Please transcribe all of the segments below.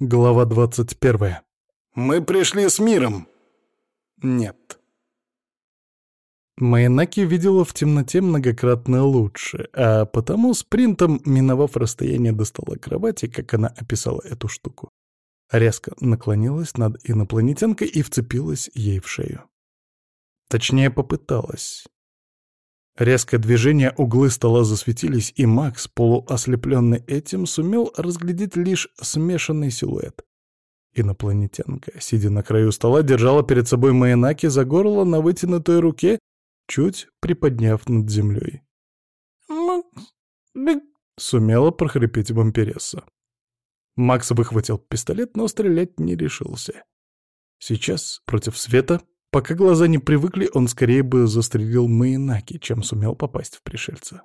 Глава 21. «Мы пришли с миром!» Нет. Майнаки видела в темноте многократно лучше, а потому спринтом, миновав расстояние, достала кровати, как она описала эту штуку. Резко наклонилась над инопланетянкой и вцепилась ей в шею. Точнее, попыталась. Резкое движение, углы стола засветились, и Макс, полуослепленный этим, сумел разглядеть лишь смешанный силуэт. Инопланетянка, сидя на краю стола, держала перед собой Майнаки за горло на вытянутой руке, чуть приподняв над землей. Сумела прохрипеть вампиресса. Макс выхватил пистолет, но стрелять не решился. Сейчас, против света, Пока глаза не привыкли, он скорее бы застрелил Майнаки, чем сумел попасть в пришельца.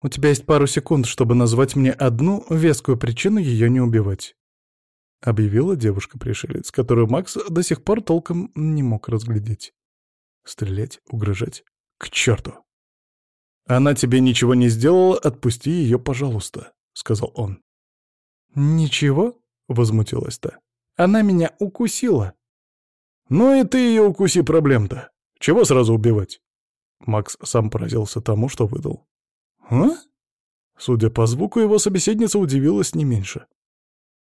«У тебя есть пару секунд, чтобы назвать мне одну вескую причину ее не убивать», — объявила девушка-пришелец, которую Макс до сих пор толком не мог разглядеть. «Стрелять? Угрожать? К черту!» «Она тебе ничего не сделала, отпусти ее, пожалуйста», — сказал он. «Ничего?» — возмутилась та. «Она меня укусила». «Ну и ты ее укуси проблем-то. Чего сразу убивать?» Макс сам поразился тому, что выдал. «А?» Судя по звуку, его собеседница удивилась не меньше.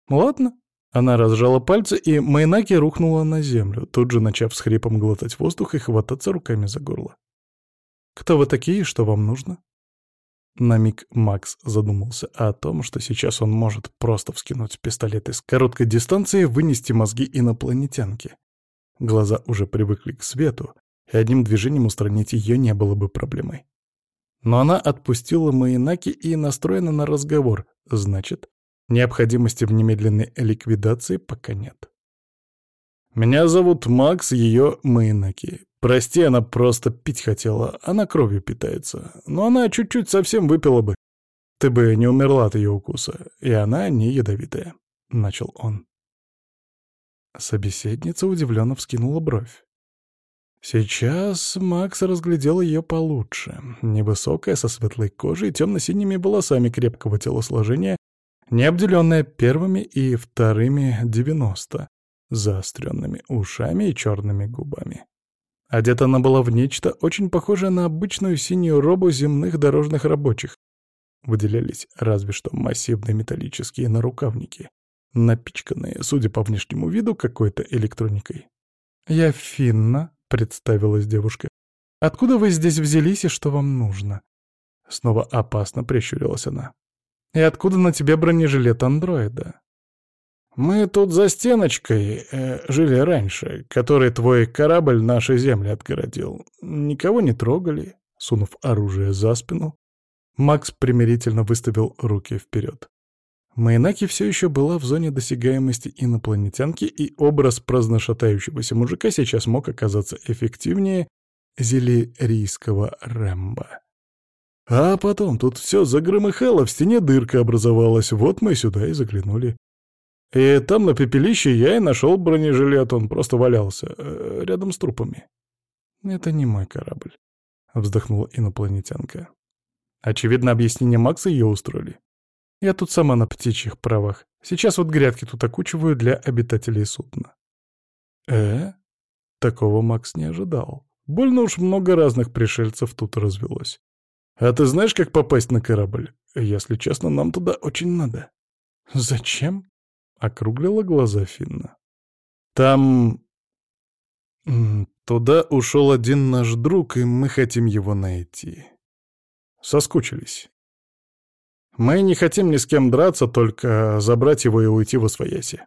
«Ладно». Она разжала пальцы, и Майнаки рухнула на землю, тут же начав с хрипом глотать воздух и хвататься руками за горло. «Кто вы такие что вам нужно?» На миг Макс задумался о том, что сейчас он может просто вскинуть пистолет из короткой дистанции вынести мозги инопланетянки. Глаза уже привыкли к свету, и одним движением устранить ее не было бы проблемой. Но она отпустила Маинаки и настроена на разговор, значит, необходимости в немедленной ликвидации пока нет. «Меня зовут Макс, ее Маинаки. Прости, она просто пить хотела, она кровью питается. Но она чуть-чуть совсем выпила бы. Ты бы не умерла от ее укуса, и она не ядовитая», — начал он. Собеседница удивленно вскинула бровь. Сейчас Макс разглядел ее получше. Невысокая, со светлой кожей темно-синими волосами крепкого телосложения, не обделенная первыми и вторыми девяносто, заостренными ушами и черными губами. Одета она была в нечто очень похожее на обычную синюю робу земных дорожных рабочих. Выделялись разве что массивные металлические нарукавники, напичканные, судя по внешнему виду, какой-то электроникой. «Я Финна», — представилась девушка. «Откуда вы здесь взялись и что вам нужно?» Снова опасно прищурилась она. «И откуда на тебе бронежилет андроида?» «Мы тут за стеночкой э, жили раньше, который твой корабль нашей земли отгородил. Никого не трогали», — сунув оружие за спину. Макс примирительно выставил руки вперед. Майнаки все еще была в зоне досягаемости инопланетянки, и образ праздношатающегося мужика сейчас мог оказаться эффективнее зелерийского Рэмбо. А потом тут все загромыхало, в стене дырка образовалась, вот мы сюда и заглянули. И там на пепелище я и нашел бронежилет, он просто валялся, э, рядом с трупами. «Это не мой корабль», — вздохнула инопланетянка. Очевидно, объяснение Макса ее устроили. Я тут сама на птичьих правах. Сейчас вот грядки тут окучиваю для обитателей судна. Э? Такого Макс не ожидал. Больно уж много разных пришельцев тут развелось. А ты знаешь, как попасть на корабль? Если честно, нам туда очень надо. Зачем? Округлила глаза Финна. Там... Туда ушел один наш друг, и мы хотим его найти. Соскучились. Мы не хотим ни с кем драться, только забрать его и уйти во свояси.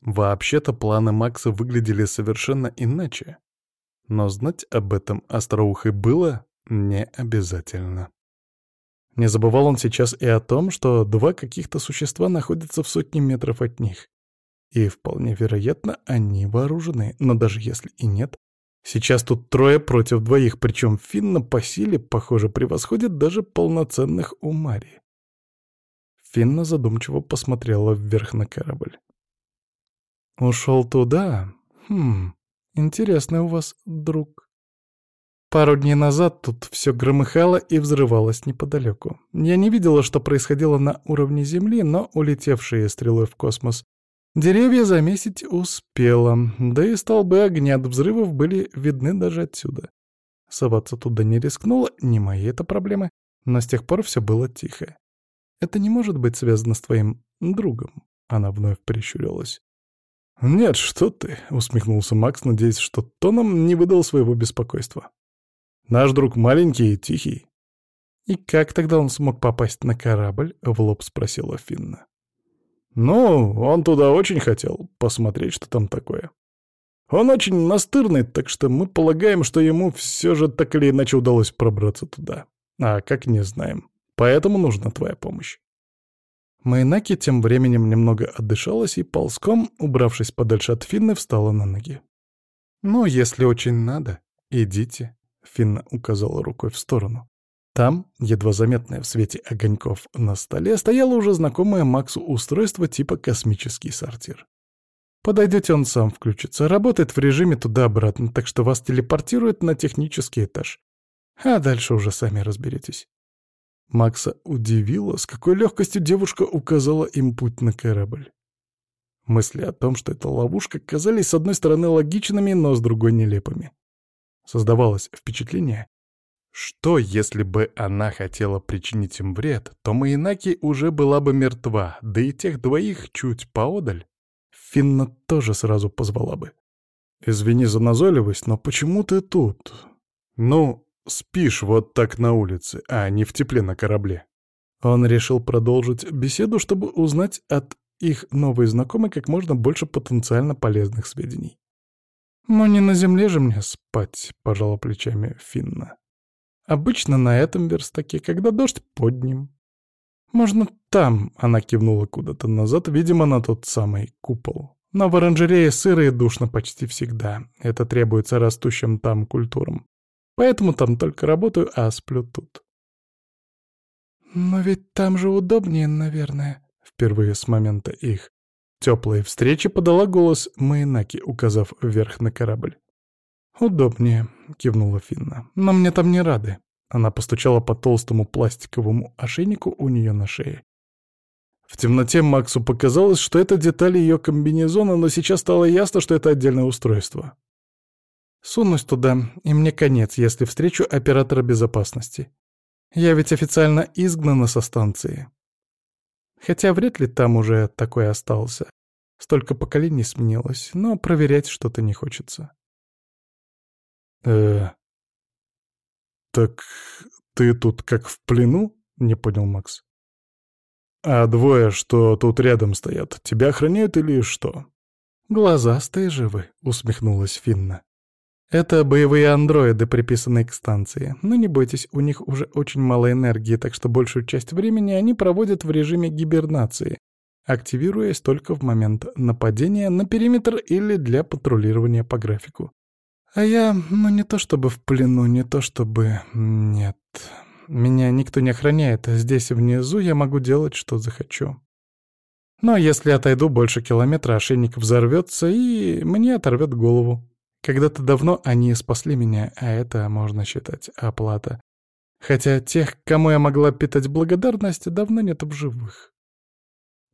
Вообще-то планы Макса выглядели совершенно иначе. Но знать об этом остроухой было не обязательно. Не забывал он сейчас и о том, что два каких-то существа находятся в сотне метров от них. И вполне вероятно, они вооружены, но даже если и нет, сейчас тут трое против двоих, причем Финна по силе, похоже, превосходит даже полноценных Умари. Финна задумчиво посмотрела вверх на корабль. «Ушел туда? Хм, интересный у вас друг. Пару дней назад тут все громыхало и взрывалось неподалеку. Я не видела, что происходило на уровне Земли, но улетевшие стрелой в космос Деревья замесить успела, да и столбы огня от взрывов были видны даже отсюда. Соваться туда не рискнула, не мои это проблемы, но с тех пор все было тихо. Это не может быть связано с твоим другом. Она вновь прищурилась. «Нет, что ты», — усмехнулся Макс, надеясь, что тоном не выдал своего беспокойства. «Наш друг маленький и тихий». «И как тогда он смог попасть на корабль?» — в лоб спросила Финна. «Ну, он туда очень хотел посмотреть, что там такое. Он очень настырный, так что мы полагаем, что ему все же так или иначе удалось пробраться туда. А как не знаем. Поэтому нужна твоя помощь». Майнаки тем временем немного отдышалась и ползком, убравшись подальше от Финны, встала на ноги. «Ну, если очень надо, идите», — Финна указала рукой в сторону. Там, едва заметное в свете огоньков на столе, стояло уже знакомое Максу устройство типа космический сортир. Подойдете, он сам включится, работает в режиме туда-обратно, так что вас телепортирует на технический этаж. А дальше уже сами разберетесь. Макса удивило, с какой легкостью девушка указала им путь на корабль. Мысли о том, что это ловушка, казались с одной стороны логичными, но с другой нелепыми. Создавалось впечатление, что если бы она хотела причинить им вред, то Майнаки уже была бы мертва, да и тех двоих чуть поодаль. Финна тоже сразу позвала бы. «Извини за назойливость, но почему ты тут?» «Ну, Спишь вот так на улице, а не в тепле на корабле. Он решил продолжить беседу, чтобы узнать от их новой знакомой как можно больше потенциально полезных сведений. «Но не на земле же мне спать», — пожала плечами Финна. «Обычно на этом верстаке, когда дождь под ним. Можно там», — она кивнула куда-то назад, видимо, на тот самый купол. Но в оранжерее сыро и душно почти всегда. Это требуется растущим там культурам. Поэтому там только работаю, а сплю тут. «Но ведь там же удобнее, наверное», — впервые с момента их теплой встречи подала голос Майнаки, указав вверх на корабль. «Удобнее», — кивнула Финна, — «но мне там не рады». Она постучала по толстому пластиковому ошейнику у нее на шее. В темноте Максу показалось, что это детали ее комбинезона, но сейчас стало ясно, что это отдельное устройство. Сунусь туда, и мне конец, если встречу оператора безопасности. Я ведь официально изгнана со станции. Хотя вряд ли там уже такой остался. Столько поколений сменилось, но проверять что-то не хочется. э Так ты тут как в плену? Не понял Макс. А двое, что тут рядом стоят, тебя охраняют или что? Глазастые живы, усмехнулась Финна. Это боевые андроиды, приписанные к станции. Но не бойтесь, у них уже очень мало энергии, так что большую часть времени они проводят в режиме гибернации, активируясь только в момент нападения на периметр или для патрулирования по графику. А я, ну не то чтобы в плену, не то чтобы... Нет. Меня никто не охраняет, здесь внизу я могу делать, что захочу. Но если отойду больше километра, ошейник взорвется и мне оторвет голову. Когда-то давно они спасли меня, а это, можно считать, оплата. Хотя тех, кому я могла питать благодарность, давно нет в живых.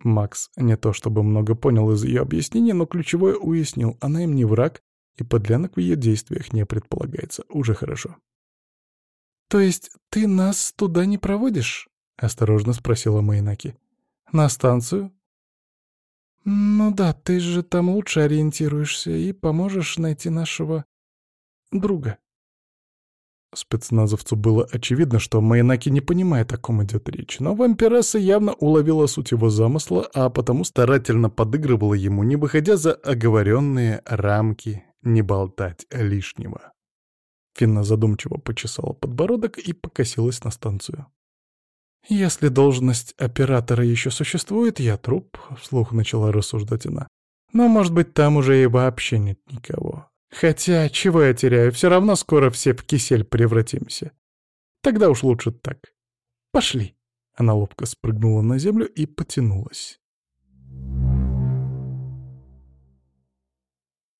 Макс не то чтобы много понял из ее объяснений, но ключевое уяснил, она им не враг, и подлянок в ее действиях не предполагается. Уже хорошо. «То есть ты нас туда не проводишь?» — осторожно спросила Майнаки. «На станцию? «Ну да, ты же там лучше ориентируешься и поможешь найти нашего... друга». Спецназовцу было очевидно, что Майнаки не понимает, о ком идет речь, но вампиресса явно уловила суть его замысла, а потому старательно подыгрывала ему, не выходя за оговоренные рамки не болтать лишнего. Финна задумчиво почесала подбородок и покосилась на станцию. «Если должность оператора еще существует, я труп», — вслух начала рассуждать она. «Но, может быть, там уже и вообще нет никого. Хотя, чего я теряю, все равно скоро все в кисель превратимся. Тогда уж лучше так. Пошли». Она ловко спрыгнула на землю и потянулась.